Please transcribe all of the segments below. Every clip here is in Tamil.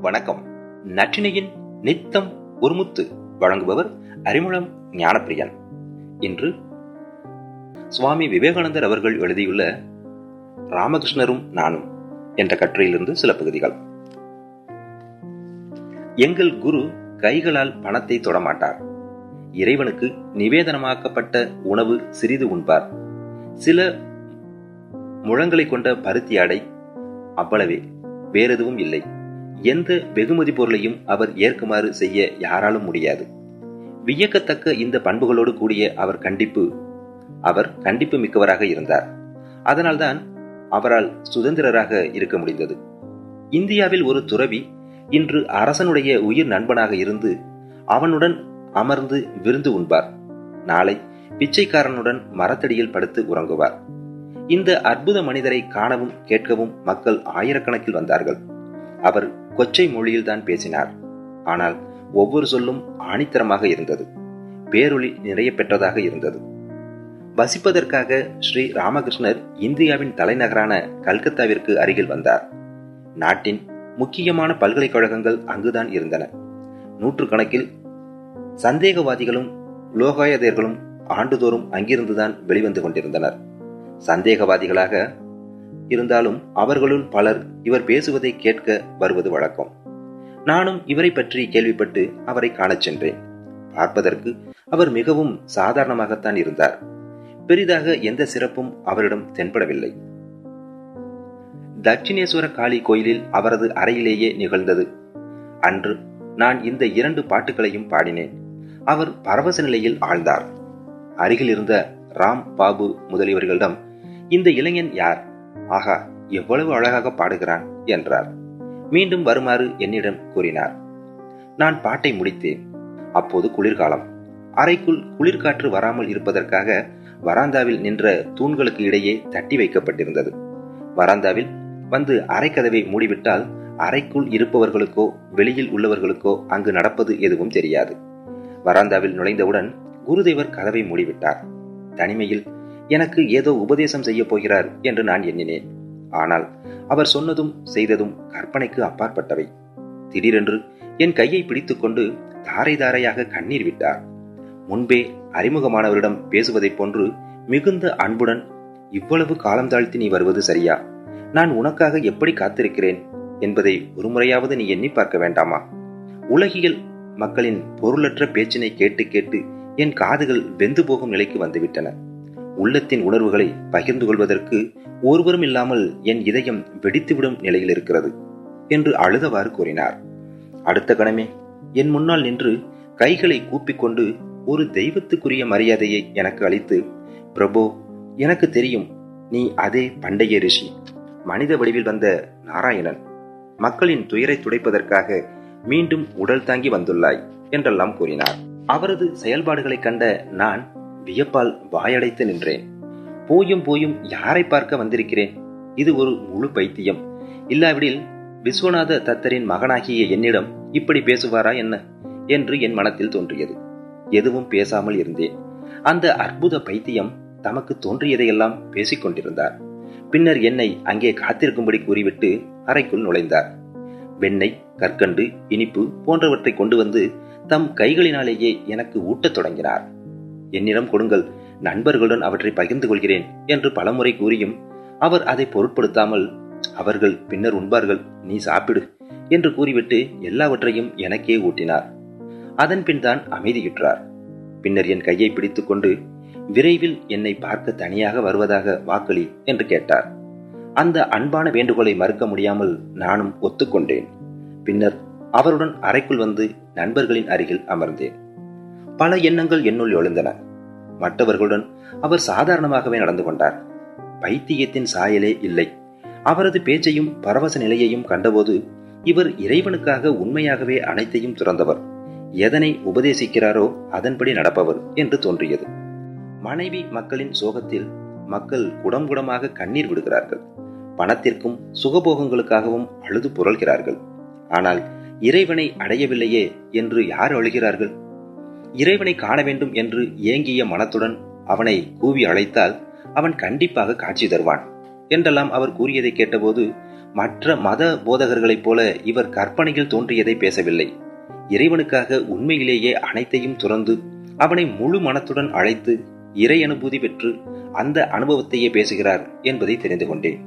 வணக்கம். நற்றினையின் நித்தம் ஒருமுத்து வழங்குபவர் அறிமுகம் ஞானப்பிரியன். இன்று சுவாமி விவேகானந்தர் அவர்கள் எழுதியுள்ள ராமகிருஷ்ணரும் நானும் என்ற கட்டுரையிலிருந்து சில பகுதிகள். எங்கள் குரு கைகளால் பணத்தை தொடமாட்டார். இறைவனுக்கு நிவேதனமாக்கப்பட்ட உணவு சிறிது உண்பார். சில முழங்களை கொண்ட பருத்தி ஆடை அவ்வளவே வேறெதுவும் இல்லை. எந்த வெகுமதி பொருளையும் அவர் ஏற்குமாறு செய்ய யாராலும் முடியாது. வியக்கத்தக்க இந்த பண்புகளோடு கூடிய அவர் கண்டிப்பு அவர் கண்டிப்பு மிக்கவராக இருந்தார். அதனால்தான் அவரால் சுதந்திரராக இருக்க முடிந்தது. இந்தியாவில் ஒரு துறவி இன்று அரசனுடைய உயிர் நண்பனாக இருந்து அவனுடன் அமர்ந்து விருந்து உண்பார். நாளை பிச்சைக்காரனுடன் மரத்தடியில் படுத்து உறங்குவார். இந்த அற்புத மனிதரை காணவும் கேட்கவும் மக்கள் ஆயிரக்கணக்கில் வந்தார்கள். அவர் கொச்சை மொழியில்தான் பேசினார். ஆனால் ஒவ்வொரு சொல்லும் ஆணித்தரமாக இருந்தது. பேரொளி நிறைய பெற்றதாக இருந்தது. வசிப்பதற்காக ஸ்ரீ ராமகிருஷ்ணர் இந்தியாவின் தலைநகரான கல்கத்தாவிற்கு அருகில் வந்தார். நாட்டின் முக்கியமான பல்கலைக்கழகங்கள் அங்குதான் இருந்தன. நூற்றுக்கணக்கில் சந்தேகவாதிகளும் லோகாயதர்களும் ஆண்டுதோறும் அங்கிருந்துதான் வெளிவந்து கொண்டிருந்தனர். சந்தேகவாதிகளாக இருந்தாலும் அவர்களுள் பலர் இவர் பேசுவதை கேட்க வருவது வழக்கம். நானும் இவரை பற்றி கேள்விப்பட்டு அவரை காணச் சென்றேன். பார்ப்பதற்கு அவர் மிகவும் சாதாரணமாகத்தான் இருந்தார். பெரிதாக எந்த சிறப்பும் அவரிடம் தென்படவில்லை. தட்சிணேஸ்வர காளி கோயிலில் அவரது அறையிலேயே நிகழ்ந்தது. அன்று நான் இந்த இரண்டு பாட்டுகளையும் பாடினேன். அவர் பரவச நிலையில் ஆழ்ந்தார். அருகில் இருந்த ராம் பாபு முதலியவர்களிடம் இந்த இளைஞன் யார்? ஆகா எவ்வளவு அழகாக பாடுகிறான் என்றார். மீண்டும் வருமாறு என்னிடம் கூறினார். நான் பாட்டை முடித்தேன். அப்போது குளிர்காலம். அறைக்குள் குளிர்காற்று வராமல் இருப்பதற்காக வராந்தாவில் நின்ற தூண்களுக்கு இடையே தட்டி வைக்கப்பட்டிருந்தது. வராந்தாவில் வந்து அரைக்கதவை மூடிவிட்டால் அறைக்குள் இருப்பவர்களுக்கோ வெளியில் உள்ளவர்களுக்கோ அங்கு நடப்பது எதுவும் தெரியாது. வராந்தாவில் நுழைந்தவுடன் குருதேவர் கதவை மூடிவிட்டார். தனிமையில் எனக்கு ஏதோ உபதேசம் செய்ய போகிறார் என்று நான் எண்ணினேன். ஆனால் அவர் சொன்னதும் செய்ததும் கற்பனைக்கு அப்பாற்பட்டவை. திடீரென்று என் கையை பிடித்துக்கொண்டு தாரை தாரையாக கண்ணீர் விட்டார். முன்பே அறிமுகமானவரிடம் பேசுவதைப் போன்று மிகுந்த அன்புடன் இவ்வளவு காலம் தாழ்த்தி நீ வருவது சரியா? நான் உனக்காக எப்படி காத்திருக்கிறேன்? என்பதை ஒருமுறையாவது நீ எண்ணி பார்க்க வேண்டாமா? உலகியல் மக்களின் பொருளற்ற பேச்சினை கேட்டு கேட்டு என் காதுகள் வெந்து போகும் நிலைக்கு வந்துவிட்டன. உள்ளத்தின் உணர்வுகளை பகிர்ந்து கொள்வதற்கு ஒருவரும் இல்லாமல் என் இதயம் வெடித்துவிடும் நிலையில் இருக்கிறது என்று அழுதவாறு கூறினார். அடுத்த கணமே என் முன்னால் நின்று கைகளை கூப்பிக்கொண்டு ஒரு தெய்வத்துக்குரிய மரியாதையை எனக்கு அளித்து பிரபோ எனக்கு தெரியும் நீ அதே பண்டைய ரிஷி மனித வடிவில் வந்த நாராயணன். மக்களின் துயரை துடைப்பதற்காக மீண்டும் உடல் தாங்கி வந்துள்ளாய் என்றெல்லாம் கூறினார். அவரது செயல்பாடுகளைக் கண்ட நான் வியப்பால் வாயடைத்து நின்றேன். போயும் போயும் யாரை பார்க்க வந்திருக்கிறேன்? இது ஒரு முழு பைத்தியம். இல்லாவிடில் விஸ்வநாத தத்தரின் மகனாகிய என்னிடம் இப்படி பேசுவாரா என்ன? என்று என் மனத்தில் தோன்றியது. எதுவும் பேசாமல் இருந்தேன். அந்த அற்புத பைத்தியம் தமக்கு தோன்றியதையெல்லாம் பேசிக் கொண்டிருந்தார். பின்னர் என்னை அங்கே காத்திருக்கும்படி கூறிவிட்டு அறைக்குள் நுழைந்தார். வெண்ணெய் கற்கண்டு இனிப்பு போன்றவற்றை கொண்டு வந்து தம் கைகளினாலேயே எனக்கு ஊட்டத் தொடங்கினார். என்னிடம் கொடுங்கள் நண்பர்களுடன் அவற்றை பகிர்ந்து கொள்கிறேன் என்று பலமுறை கூறியும் அவர் அதை பொருட்படுத்தாமல் அவர்கள் பின்னர் உண்பார்கள் நீ சாப்பிடு என்று கூறிவிட்டு எல்லாவற்றையும் எனக்கே ஊட்டினார். அதன் பின் தான் அமைதியுற்றார். பின்னர் என் கையை பிடித்துக்கொண்டு விரைவில் என்னை பார்க்க தனியாக வருவதாக வாக்களி என்று கேட்டார். அந்த அன்பான வேண்டுகோளை மறுக்க முடியாமல் நானும் ஒத்துக்கொண்டேன். பின்னர் அவருடன் அறைக்குள் வந்து நண்பர்களின் அருகில் அமர்ந்தேன். பல எண்ணங்கள் என்னுள் எழுந்தன. மற்றவர்களுடன் அவர் சாதாரணமாகவே நடந்து கொண்டார். பைத்தியத்தின் சாயலே இல்லை. அவரது பேச்சையும் பரவச நிலையையும் கண்டபோது இவர் இறைவனுக்காக உண்மையாகவே அனைத்தையும் துறந்தவர். எதனை உபதேசிக்கிறாரோ அதன்படி நடப்பவர் என்று தோன்றியது. மனைவி மக்களின் சோகத்தில் மக்கள் குடம் குடமாக கண்ணீர் விடுகிறார்கள். பணத்திற்கும் சுகபோகங்களுக்காகவும் அழுது புரள்கிறார்கள். ஆனால் இறைவனை அடையவில்லையே என்று யார் அழுகிறார்கள்? இறைவனை காண வேண்டும் என்று ஏங்கிய மனத்துடன் அவனை கூவி அழைத்தால் அவன் கண்டிப்பாக காட்சி தருவான் என்றெல்லாம் அவர் கூறியதை கேட்டபோது மற்ற மத போதகர்களைப் போல இவர் கற்பனையில் தோன்றியதை பேசவில்லை. இறைவனுக்காக உண்மையிலேயே அனைத்தையும் துறந்து அவனை முழு மனத்துடன் அழைத்து இறை அனுபூதி பெற்று அந்த அனுபவத்தையே பேசுகிறார் என்பதை தெரிந்து கொண்டேன்.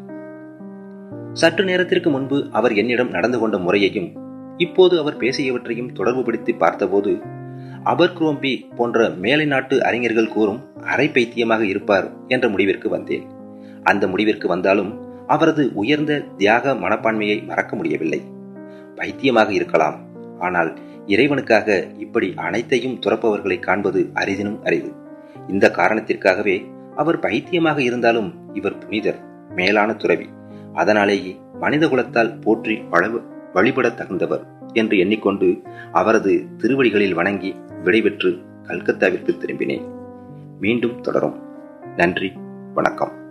சற்று நேரத்திற்கு முன்பு அவர் என்னிடம் நடந்து கொண்ட முறையையும் இப்போது அவர் பேசியவற்றையும் தொடர்புபடுத்தி பார்த்தபோது அபர்குரோம்பி போன்ற மேலை நாட்டு அறிஞர்கள் கூறும் அரை பைத்தியமாக இருப்பார் என்ற முடிவிற்கு வந்தேன். அந்த முடிவிற்கு வந்தாலும் அவரது உயர்ந்த தியாக மனப்பான்மையை மறக்க முடியவில்லை. பைத்தியமாக இருக்கலாம் ஆனால் இறைவனுக்காக இப்படி அனைத்தையும் துறப்பவர்களை காண்பது அரிதினும் அரிது. இந்த காரணத்திற்காகவே அவர் பைத்தியமாக இருந்தாலும் இவர் புனிதர் மேலான துறவி. அதனாலேயே மனித குலத்தால் போற்றி வழிபட தகுந்தவர். என்று எண்ணிக்கொண்டு அவரது திருவடிகளில் வணங்கி விடைபெற்று கல்கத்தாவிற்கு திரும்பினேன். மீண்டும் தொடரும். நன்றி வணக்கம்.